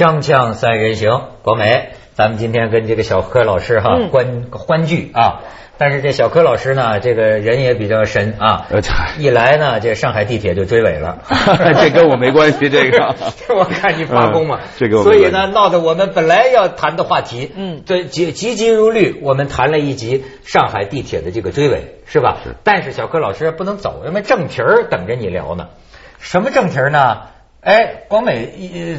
锵锵三人行，国美，咱们今天跟这个小柯老师哈嗯欢欢聚啊。但是这小柯老师呢，这个人也比较神啊一来呢，这上海地铁就追尾了。这跟我没关系，这个 我看你发功嘛，嗯这个所以呢，闹得我们本来要谈的话题，嗯对，急急急如律，我们谈了一集上海地铁的这个追尾，是吧？是但是小柯老师不能走，因为正题儿等着你聊呢。什么正题儿呢？哎，广美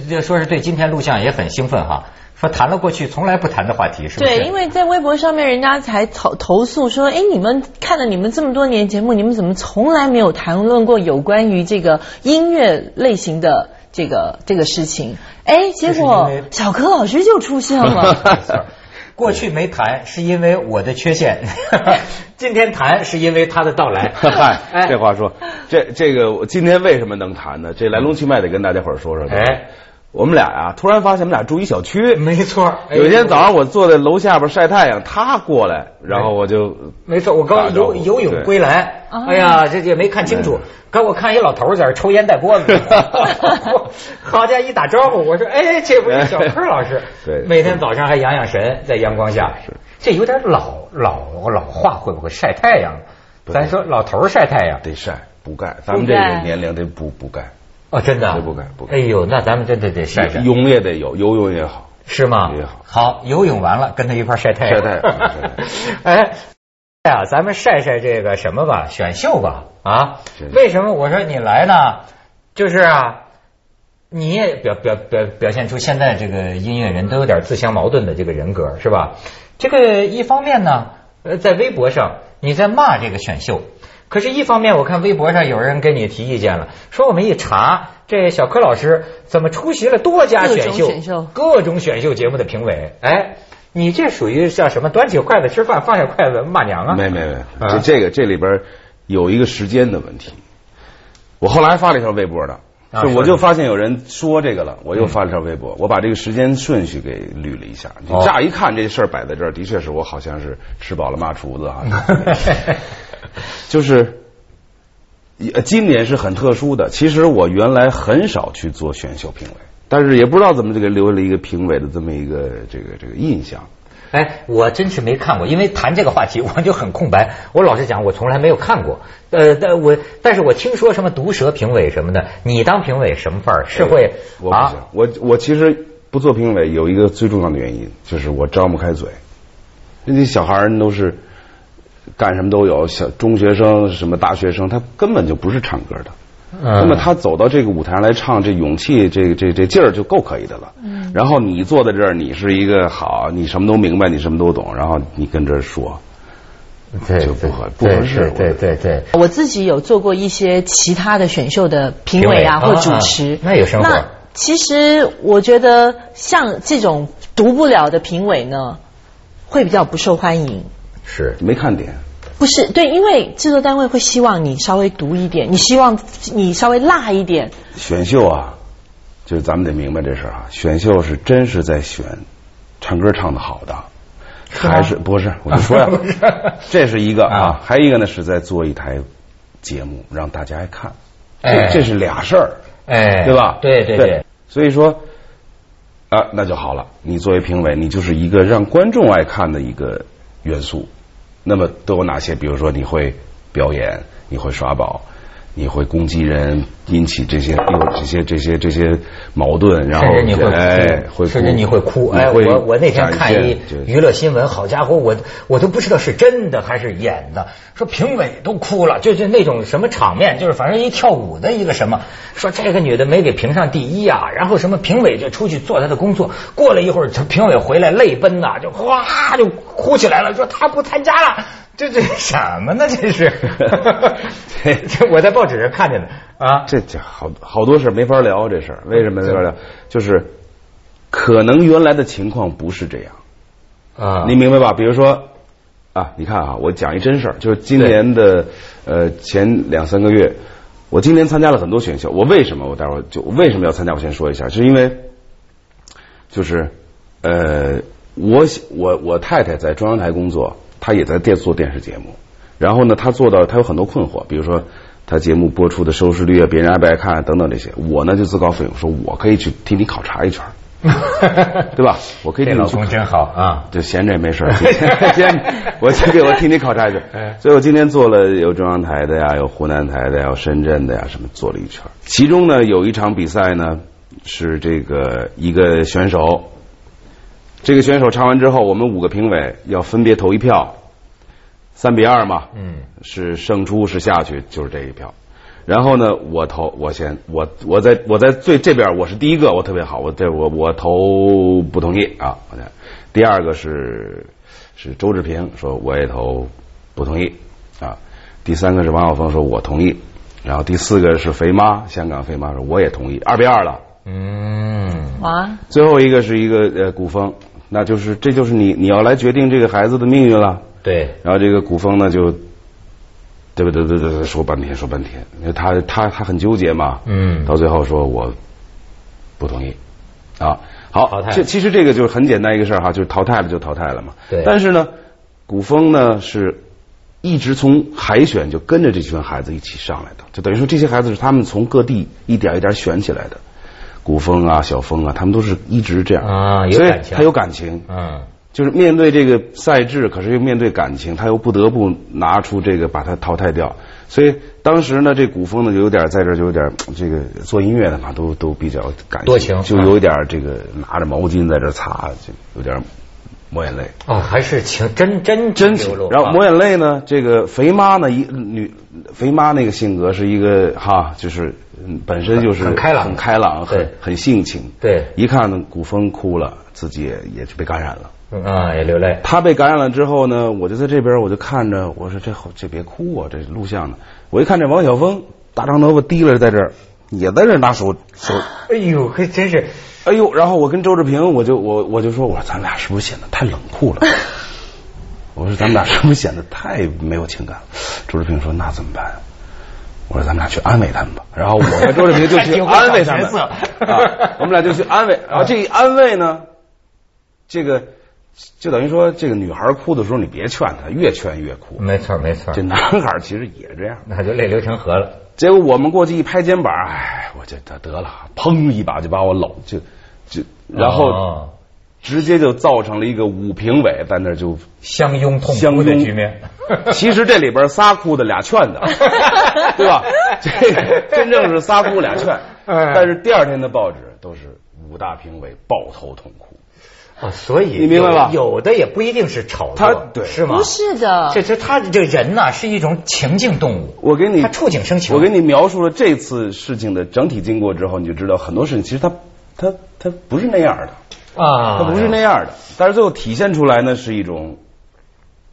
呃说是对今天录像也很兴奋哈，说谈了过去从来不谈的话题，是不是？对，因为在微博上面，人家才投投诉说，哎，你们看了你们这么多年节目，你们怎么从来没有谈论过有关于这个音乐类型的这个这个事情？哎，结果小柯老师就出现了。过去没谈是因为我的缺陷，今天谈是因为他的到来。嗨，哎这话说，这这个我今天为什么能谈呢？这来龙去脉得跟大家伙儿说说。哎，我们俩呀，突然发现我们俩住一小区。没错，哎有一天早上，我坐在楼下边晒太阳，他过来，然后我就没错，我刚游游泳归来，哎呀，这也没看清楚嗯，刚我看一老头在这抽烟带锅子，好家伙一打招呼，我说哎，这不是小柯老师？对。每天早上还养养神，在阳光下，这有点老老老化，会不会晒太阳？咱说老头儿晒太阳，得晒补钙，咱们这个年龄得补补钙，哦，真的不敢不敢哎呦，那咱们真的得晒晒，泳也得有，游泳也好。是吗也好？好，游泳完了，跟他一块儿晒太阳。晒太阳太阳 哎，哎呀，咱们晒晒这个什么吧，选秀吧啊？为什么我说你来呢？就是啊，你也表表表表现出现在这个音乐人都有点自相矛盾的这个人格，是吧？这个一方面呢，呃，在微博上你在骂这个选秀。可是，一方面我看微博上有人跟你提意见了，说我们一查，这小柯老师怎么出席了多家各种选秀、各种选秀节目的评委？哎，你这属于叫什么？端起筷子吃饭，放下筷子骂娘啊？没没没，啊这这个这里边有一个时间的问题。我后来发了一条微博的，啊就我就发现有人说这个了，我又发了条微博，我把这个时间顺序给捋了一下。乍一看这事儿摆在这儿，的确是我好像是吃饱了骂厨子哈。就是，呃今年是很特殊的。其实我原来很少去做选秀评委，但是也不知道怎么就给留了一个评委的这么一个这个这个印象。哎，我真是没看过，因为谈这个话题我就很空白。我老实讲，我从来没有看过。呃，但我但是我听说什么毒舌评委什么的，你当评委什么范儿？是会我不行啊？，我我其实不做评委有一个最重要的原因，就是我张不开嘴。那些小孩儿都是干什么都有，小中学生什么大学生，他根本就不是唱歌的。那嗯么他走到这个舞台上来唱，这勇气，这这这劲儿就够可以的了。嗯。然后你坐在这儿，你是一个好，你什么都明白，你什么都懂，然后你跟这儿说，对就不合不合适对对对对。我自己有做过一些其他的选秀的评委啊，或主持啊，那有生活那其实我觉得像这种读不了的评委呢，会比较不受欢迎。是没看点。不是对，因为制作单位会希望你稍微毒一点，你希望你稍微辣一点。选秀啊，就是咱们得明白这事儿啊，选秀是真是在选唱歌唱的好的，是还是不是？我就说呀 这是一个啊啊，还有一个呢是在做一台节目让大家爱看，哎这这是俩事儿，哎，对吧？对对对，所以说啊，那就好了。你作为评委，你就是一个让观众爱看的一个元素。那么都有哪些？比如说你会表演，你会耍宝，你会攻击人，引起这些有这些这些这些矛盾，然后甚至你会哭，哎会甚至你会哭。哎，我我那天看一娱乐新闻，好家伙，我我都不知道是真的还是演的，说评委都哭了，就是那种什么场面，就是反正一跳舞的一个什么，说这个女的没给评上第一啊，然后什么评委就出去做他的工作，过了一会儿，这评委回来泪奔呐、就哗就哭起来了，说他不参加了。这这什么呢？这是，这我在报纸上看见的啊。这这好好多事没法聊这事，为什么没法聊？就是可能原来的情况不是这样。啊，你明白吧？比如说啊，你看啊，我讲一真事儿，就是今年的呃前两三个月，我今年参加了很多选秀。我为什么我待会儿就为什么要参加？我先说一下，是因为就是呃，我我我太太在中央台工作，她也在电做电视节目。然后呢，他做到他有很多困惑，比如说他节目播出的收视率啊，别人爱不爱看啊等等这些。我呢就自告奋勇说，我可以去替你考察一圈。对吧？我可以这替你考老公真好啊！就闲着也没事 我去给我替你考察一下哎。所以我今天做了有中央台的呀，有湖南台的呀，有深圳的呀，什么做了一圈。其中呢有一场比赛呢是这个一个选手，这个选手唱完之后，我们五个评委要分别投一票，三比二嘛，嗯，是胜出是下去就是这一票。然后呢，我投我先我我在我在最这边我是第一个，我特别好，我这我我投不同意啊。第二个是是周志平说我也投不同意啊。第三个是王晓峰说我同意，然后第四个是肥妈香港肥妈说我也同意，二比二了。嗯，哇，最后一个是一个呃古风，那就是这就是你你要来决定这个孩子的命运了。对，然后这个古风呢就，对不对对对对，说半天说半天，因为他他他很纠结嘛，嗯到最后说我不同意啊。淘好，汰这其实这个就是很简单一个事儿哈，就是淘汰了就淘汰了嘛。对但是呢，古风呢是一直从海选就跟着这群孩子一起上来的，就等于说这些孩子是他们从各地一点一点选起来的。古风啊，小风啊，他们都是一直这样。所以啊有感情。他有感情，嗯，就是面对这个赛制，可是又面对感情，他又不得不拿出这个把它淘汰掉。所以当时呢，这古风呢就有点在这儿就有点这个做音乐的嘛，都都比较感情。就有点这个拿着毛巾在这儿擦，就有点抹眼泪。哦，还是情真真真流露，啊然后抹眼泪呢，这个肥妈呢，一女肥妈那个性格是一个哈，就是嗯本身就是很开朗很开朗，对很很性情。对一看呢，古风哭了，自己也也是被感染了。嗯啊，也流泪。他被感染了之后呢，我就在这边，我就看着，我说这好这别哭啊，这录像呢。我一看这王晓峰大长头发提了在这儿，也在这儿拿手手，哎呦，还真是哎呦，然后我跟周志平，我就我我就说，我说咱俩是不是显得太冷酷了？我说咱们俩是不是显得太没有情感了？周志平说那怎么办？我说咱们俩去安慰他们吧。然后我和周志平就去 安慰他们我们俩就去安慰。然 后这一安慰呢，这个就等于说，这个女孩哭的时候，你别劝她，越劝越哭。没错没错这，男孩其实也这样。那就泪流成河了。结果我们过去一拍肩膀，哎，我就得得了，砰一把就把我搂，就就然后哦直接就造成了一个五评委在那儿就相拥痛哭的局面。其实这里边仨哭的俩劝的，对吧？这个真正是仨哭俩劝，哎但是第二天的报纸都是五大评委抱头痛哭。哦，所以你明白吧有有的也不一定是炒他作，对是吗？不是的，这这他这人呐是一种情境动物，我给你他触景生情。我给你描述了这次事情的整体经过之后，你就知道很多事情其实他他他不是那样的，啊，他不是那样的，但是最后体现出来呢是一种。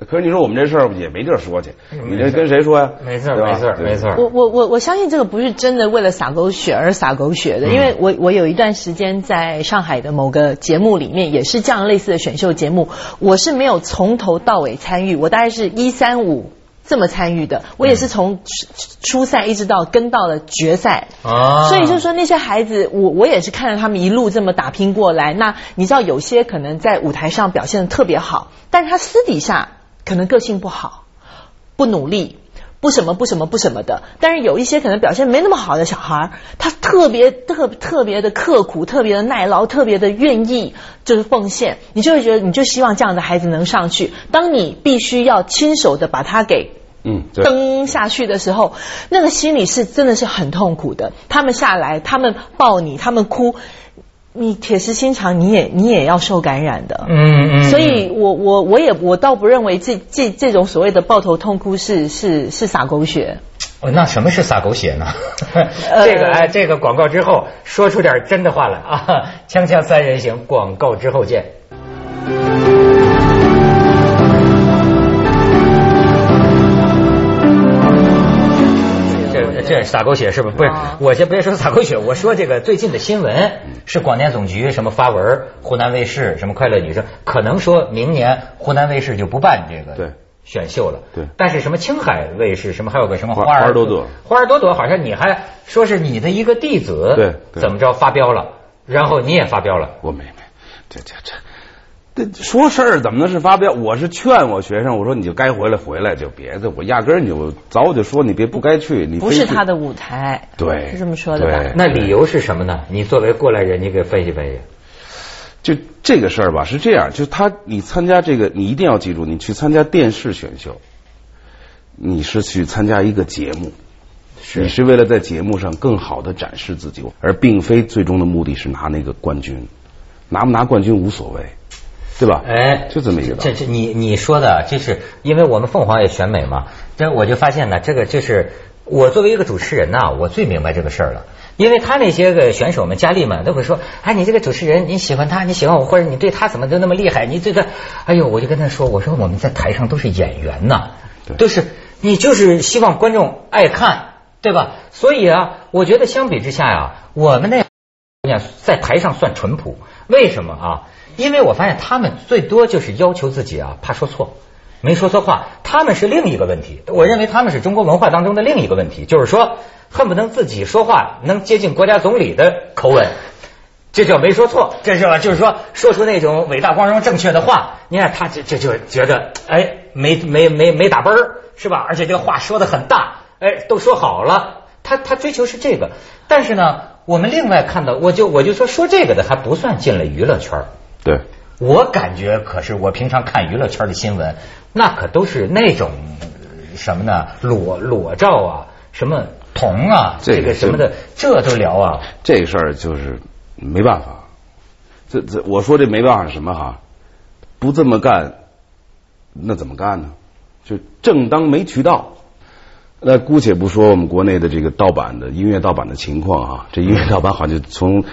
可是你说我们这事儿也没地儿说去，你这跟谁说呀？没错对吧没错对没错。我我我我相信这个不是真的为了撒狗血而撒狗血的，因为我我有一段时间在上海的某个节目里面，也是这样类似的选秀节目，我是没有从头到尾参与，我大概是一三五这么参与的，我也是从初初赛一直到跟到了决赛。啊，所以就是说那些孩子，我我也是看着他们一路这么打拼过来。那你知道有些可能在舞台上表现的特别好，但是他私底下可能个性不好，不努力。不什么不什么不什么的，但是有一些可能表现没那么好的小孩，他特别特特别的刻苦，特别的耐劳，特别的愿意就是奉献，你就会觉得你就希望这样的孩子能上去。当你必须要亲手的把他给嗯，蹬下去的时候，那个心里是真的是很痛苦的。他们下来，他们抱你，他们哭，你铁石心肠，你也你也要受感染的。嗯嗯，所以我我我也我倒不认为这这这种所谓的抱头痛哭是是是撒狗血。哦，那什么是撒狗血呢？呃这个哎，这个广告之后说出点真的话来啊！锵锵三人行，广告之后见。这这撒狗血是不是？不是啊，我先别说撒狗血，我说这个最近的新闻是广电总局什么发文，湖南卫视什么快乐女声，可能说明年湖南卫视就不办这个对选秀了。对但是什么青海卫视什么还有个什么花花儿花儿朵朵花儿朵朵好像你还说是你的一个弟子，对对怎么着发飙了，然后你也发飙了。我没没，这这这。这说事儿怎么能是发飙？我是劝我学生，我说你就该回来回来，就别的，我压根儿你就早就说你别不该去，你不是他的舞台，对是这么说的吧？那理由是什么呢？你作为过来人，你给分析分析。就这个事儿吧，是这样，就是他你参加这个，你一定要记住，你去参加电视选秀，你是去参加一个节目，你是为了在节目上更好的展示自己，而并非最终的目的是拿那个冠军，拿不拿冠军无所谓，对吧？哎，就这么一个这这你你说的，就是因为我们凤凰也选美嘛，这我就发现呢，这个就是我作为一个主持人呐，我最明白这个事儿了。因为他那些个选手们、佳丽们都会说：“哎，你这个主持人，你喜欢他，你喜欢我，或者你对他怎么就那么厉害？你对他，哎呦，我就跟他说，我说我们在台上都是演员呐，对都是你就是希望观众爱看，对吧？所以啊，我觉得相比之下呀、我们那在台上算淳朴，为什么啊？因为我发现他们最多就是要求自己啊，怕说错，没说错话。他们是另一个问题，我认为他们是中国文化当中的另一个问题，就是说恨不能自己说话能接近国家总理的口吻。这叫没说错，这是吧？就是说说出那种伟大、光荣、正确的话。你看他这这就觉得，哎，没没没没打奔儿，是吧？而且这个话说的很大，哎，都说好了。他他追求是这个，但是呢，我们另外看到，我就我就说说这个的还不算进了娱乐圈儿对，我感觉可是我平常看娱乐圈的新闻，那可都是那种呃什么呢？裸裸照啊，什么铜啊，这个这个什么的，这都聊啊。这个事儿就是没办法。这这，我说这没办法是什么哈？不这么干，那怎么干呢？就正当没渠道。那姑且不说我们国内的这个盗版的音乐盗版的情况啊，这音乐盗版好像就从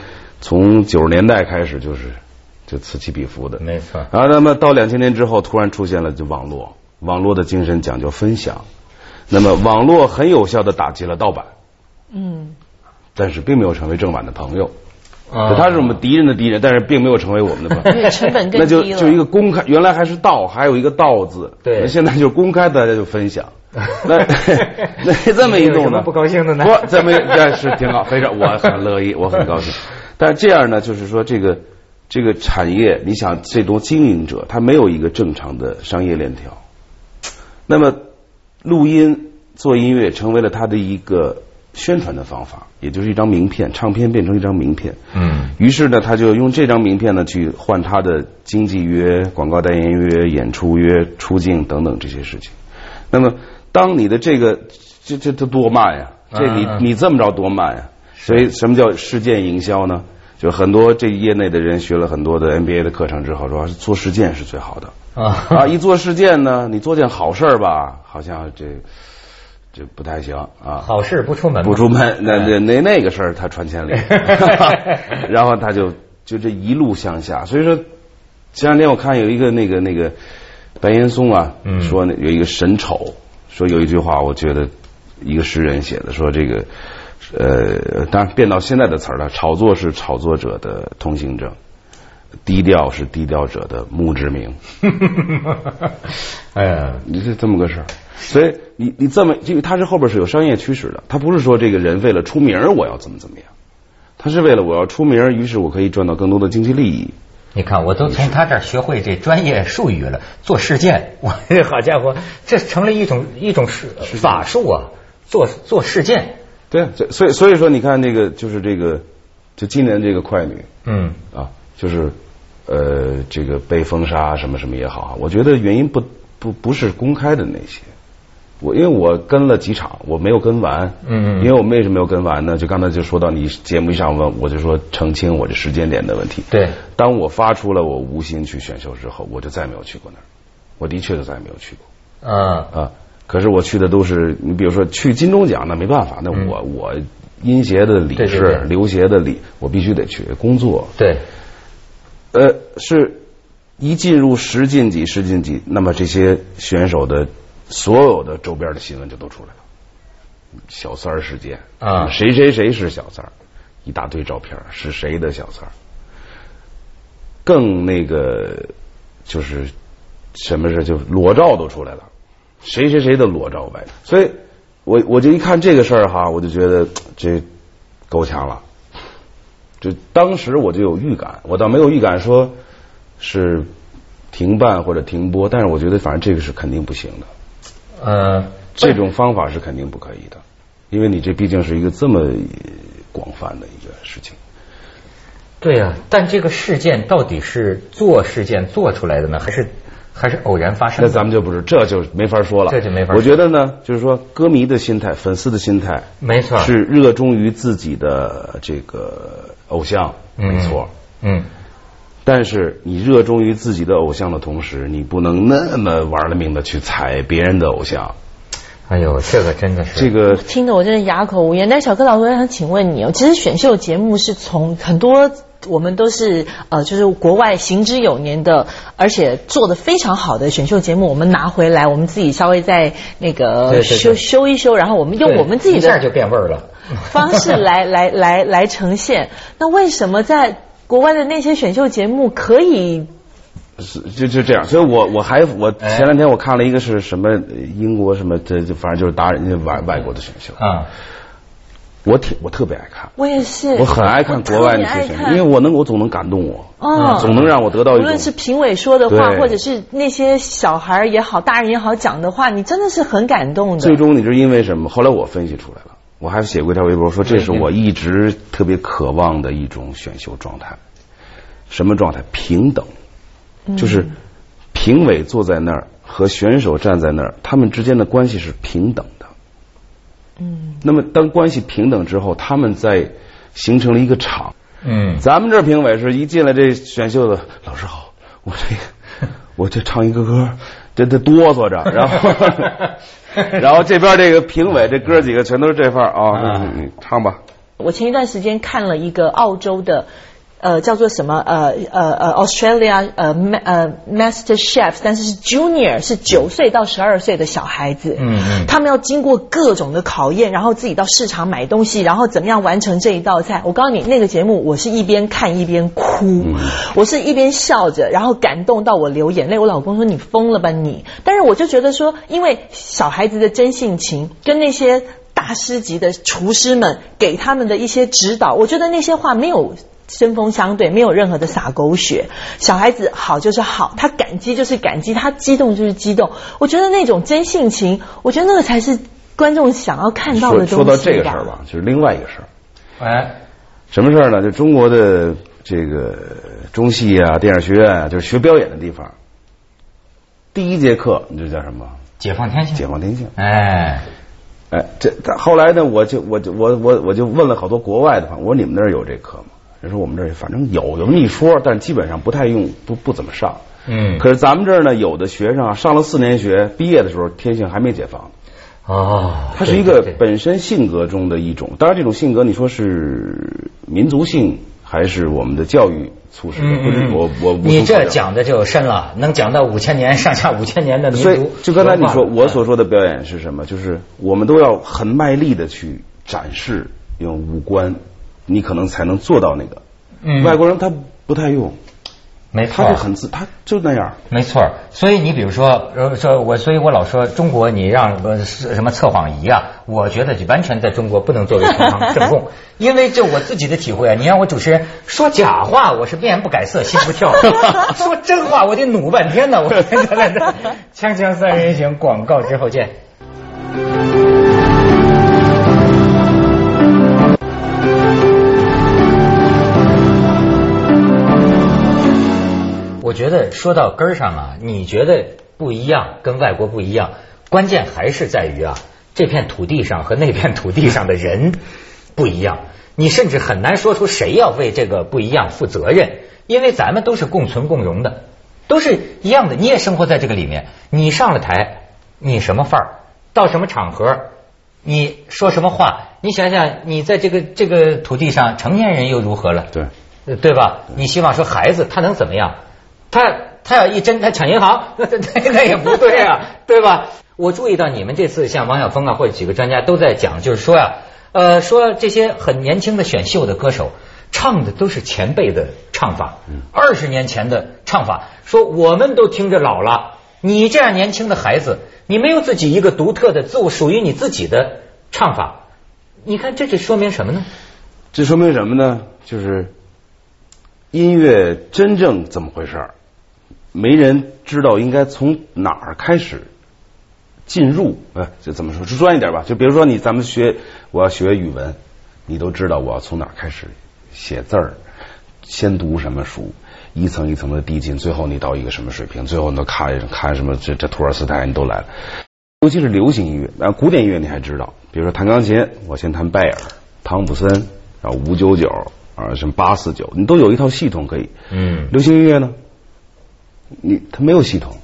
从九十年代开始就是就此起彼伏的。没错啊那么到两千年之后，突然出现了就网络，网络的精神讲究分享，那么网络很有效的打击了盗版，嗯，但是并没有成为正版的朋友。啊就他是我们敌人的敌人，但是并没有成为我们的朋友。因为成本更 那就低了。就一个公开，原来还是道，还有一个道字，对那现在就公开，大家就分享。那那 这么一弄呢？不高兴的呢不，这么一这是挺好，非常我很乐意，我很高兴。但是这样呢，就是说这个这个产业，你想这多经营者，他没有一个正常的商业链条。那么录音做音乐成为了他的一个宣传的方法，也就是一张名片，唱片变成一张名片。嗯于是呢，他就用这张名片呢去换他的经纪约、广告代言约、演出约、出镜等等这些事情。那么，当你的这个这这这多慢呀！这你你这么着多慢呀！所以什么叫事件营销呢？就很多这业内的人学了很多的 MBA 的课程之后，说做事件是最好的啊啊！一做事件呢，你做件好事儿吧，好像这这不太行啊。好事不出门，不出门，那哎那那那个事儿他传千里，然后他就就这一路向下。所以说，前两天我看有一个那个那个白岩松啊，嗯说那有一个神丑，说有一句话，我觉得一个诗人写的，说这个呃，当然变到现在的词儿了，炒作是炒作者的通行证。低调是低调者的墓志铭，哎呀，你是这么个事儿，所以你你这么，因为它是后边是有商业驱使的，他不是说这个人为了出名我要怎么怎么样，他是为了我要出名，于是我可以赚到更多的经济利益。你看，我都从他这儿学会这专业术语了，做事件，我这好家伙，这成了一种一种是法术啊，做做事件，对所以所以说你看那个就是这个，就今年这个快女。嗯。啊，就是呃这个被封杀什么什么也好啊，我觉得原因不不不是公开的那些。我因为我跟了几场，我没有跟完，嗯嗯因为我为什么没有跟完呢？就刚才就说到你节目一上问，我就说澄清我这时间点的问题。对，当我发出了我无心去选秀之后，我就再没有去过那儿，我的确就再也没有去过啊啊。可是我去的都是，你比如说去金钟奖，那没办法，那我、我音协的理事、嗯对对对流协的理，我必须得去工作。对，呃，是一进入十进几、十进几，那么这些选手的所有的周边的新闻就都出来了，小三儿事件啊谁谁谁是小三儿，一大堆照片是谁的小三儿，更那个就是什么事就裸照都出来了，谁谁谁的裸照呗，所以我我就一看这个事儿哈，我就觉得这够呛了。就当时我就有预感，我倒没有预感说是停办或者停播，但是我觉得反正这个是肯定不行的，呃，这种方法是肯定不可以的，因为你这毕竟是一个这么广泛的一个事情。对呀、但这个事件到底是做事件做出来的呢，还是还是偶然发生那？咱们就不是，这就没法说了，这就没法说我觉得呢，就是说，歌迷的心态、粉丝的心态，没错是热衷于自己的这个偶像，没错。嗯，但是你热衷于自己的偶像的同时，你不能那么玩了命的去踩别人的偶像。哎呦，这个真的是这个听得我真的哑口无言。但小柯老师，我想请问你哦，其实选秀节目是从很多我们都是呃，就是国外行之有年的，而且做的非常好的选秀节目，我们拿回来，我们自己稍微再那个对对对修修一修，然后我们用我们自己的一下就变味儿了。方式来来来来呈现。那为什么在国外的那些选秀节目可以？是就就这样，所以我我还我哎前两天我看了一个是什么呃英国什么这这反正就是打人家外外国的选秀，啊，我挺我特别爱看，我也是，我很爱看国外那些选因为我能我总能感动我，哦总能让我得到一种无论是评委说的话，或者是那些小孩儿也好，大人也好讲的话，你真的是很感动的。最终你是因为什么？后来我分析出来了，我还写过一条微博说，这是我一直特别渴望的一种选秀状态。什么状态？平等，就是评委坐在那儿和选手站在那儿，他们之间的关系是平等的。嗯，那么当关系平等之后，他们在形成了一个场。嗯，咱们这评委是一进来这选秀的老师好，我这个 我这唱一个歌，这这哆嗦着，然后 然后这边这个评委这哥几个全都是这范儿啊，啊你你唱吧。我前一段时间看了一个澳洲的。呃，叫做什么？呃呃呃，Australia 呃呃 Master Chef，但是是 Junior，是九岁到十二岁的小孩子。嗯嗯他们要经过各种的考验，然后自己到市场买东西，然后怎么样完成这一道菜。我告诉你，那个节目我是一边看一边哭，嗯我是一边笑着，然后感动到我流眼泪。我老公说你疯了吧你？但是我就觉得说，因为小孩子的真性情跟那些大师级的厨师们给他们的一些指导，我觉得那些话没有。针锋相对，没有任何的撒狗血。小孩子好就是好，他感激就是感激，他激动就是激动。我觉得那种真性情，我觉得那个才是观众想要看到的东西说说到这个事儿吧，就是另外一个事儿。哎，什么事儿呢？就中国的这个中戏啊、电影学院啊，就是学表演的地方。第一节课，你这叫什么？解放天性，解放天性。哎，哎，这他后来呢，我就我就我我我就问了好多国外的朋友，我说你们那儿有这课吗？人说我们这儿反正有有那么一说，但基本上不太用，不不怎么上。嗯，可是咱们这儿呢，有的学生啊，上了四年学，毕业的时候天性还没解放，哦，它是一个本身性格中的一种。当然，这种性格你说是民族性还是我们的教育促使的？嗯嗯，我我无你这讲的就深了，能讲到五千年上下五千年的民所以族，就刚才你说我所说的表演是什么？就是我们都要很卖力的去展示，用五官，你可能才能做到那个。嗯外国人他不太用，没错他就很自，他就那样。没错，所以你比如说，呃，说我，所以我老说中国，你让呃是什么测谎仪啊？我觉得就完全在中国不能作为呈堂证供，因为就我自己的体会啊，你让我主持人说假话，我是面不改色心不跳；说真话，我得努半天呢。我真的的，锵锵三人行，广告之后见。觉得说到根儿上啊，你觉得不一样，跟外国不一样，关键还是在于啊，这片土地上和那片土地上的人不一样。你甚至很难说出谁要为这个不一样负责任，因为咱们都是共存共荣的，都是一样的。你也生活在这个里面，你上了台，你什么范儿，到什么场合，你说什么话，你想想，你在这个这个土地上，成年人又如何了？对，呃对吧？你希望说孩子他能怎么样？他他要一真他抢银行，那那那也不对啊，对吧？我注意到你们这次像王晓峰啊或者几个专家都在讲，就是说呀、呃，说这些很年轻的选秀的歌手唱的都是前辈的唱法，二十年前的唱法，说我们都听着老了，你这样年轻的孩子，你没有自己一个独特的自我属于你自己的唱法，你看这就说明什么呢？这说明什么呢？就是音乐真正怎么回事儿，没人知道应该从哪儿开始进入。呃，就怎么说？说专业点吧，就比如说你咱们学，我要学语文，你都知道我要从哪儿开始写字儿。先读什么书，一层一层的递进，最后你到一个什么水平，最后你都看看什么这这托尔斯泰你都来了。尤其是流行音乐，啊，古典音乐你还知道，比如说弹钢琴，我先弹拜尔、汤普森，然后五九九啊，什么八四九，你都有一套系统可以。嗯流行音乐呢，你他没有系统，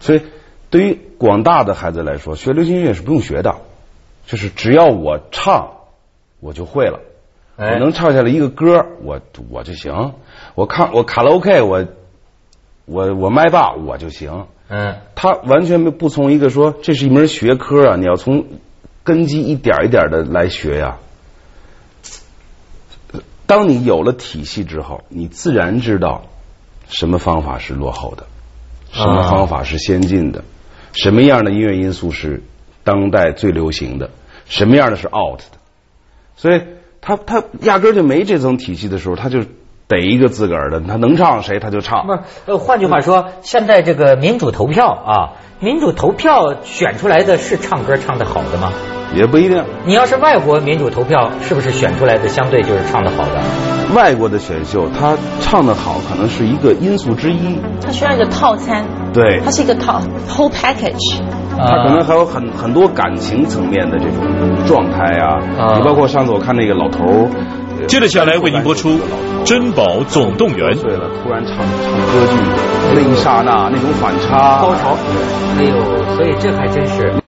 所以对于广大的孩子来说，学流行音乐是不用学的，就是只要我唱，我就会了。哎我能唱下来一个歌，我我就行。我看我卡拉 OK，我我我麦霸我就行。嗯他完全不不从一个说这是一门学科啊，你要从根基一点一点的来学呀、当你有了体系之后，你自然知道什么方法是落后的，什么啊方法是先进的，什么样的音乐因素是当代最流行的，什么样的是 out 的。所以他他压根儿就没这层体系的时候，他就逮一个自个儿的，他能唱谁他就唱。不是，呃，换句话说，现在这个民主投票啊，民主投票选出来的是唱歌唱得好的吗？也不一定。你要是外国民主投票，是不是选出来的相对就是唱得好的？外国的选秀，他唱的好可能是一个因素之一，他需要一个套餐，对它是一个套 whole package。他可能还有很很多感情层面的这种状态啊。啊你包括上次我看那个老头接着下来为您播出《珍宝总动员》。对了，突然唱唱歌剧，那一刹那那种反差，高潮，哎呦，所以这还真是。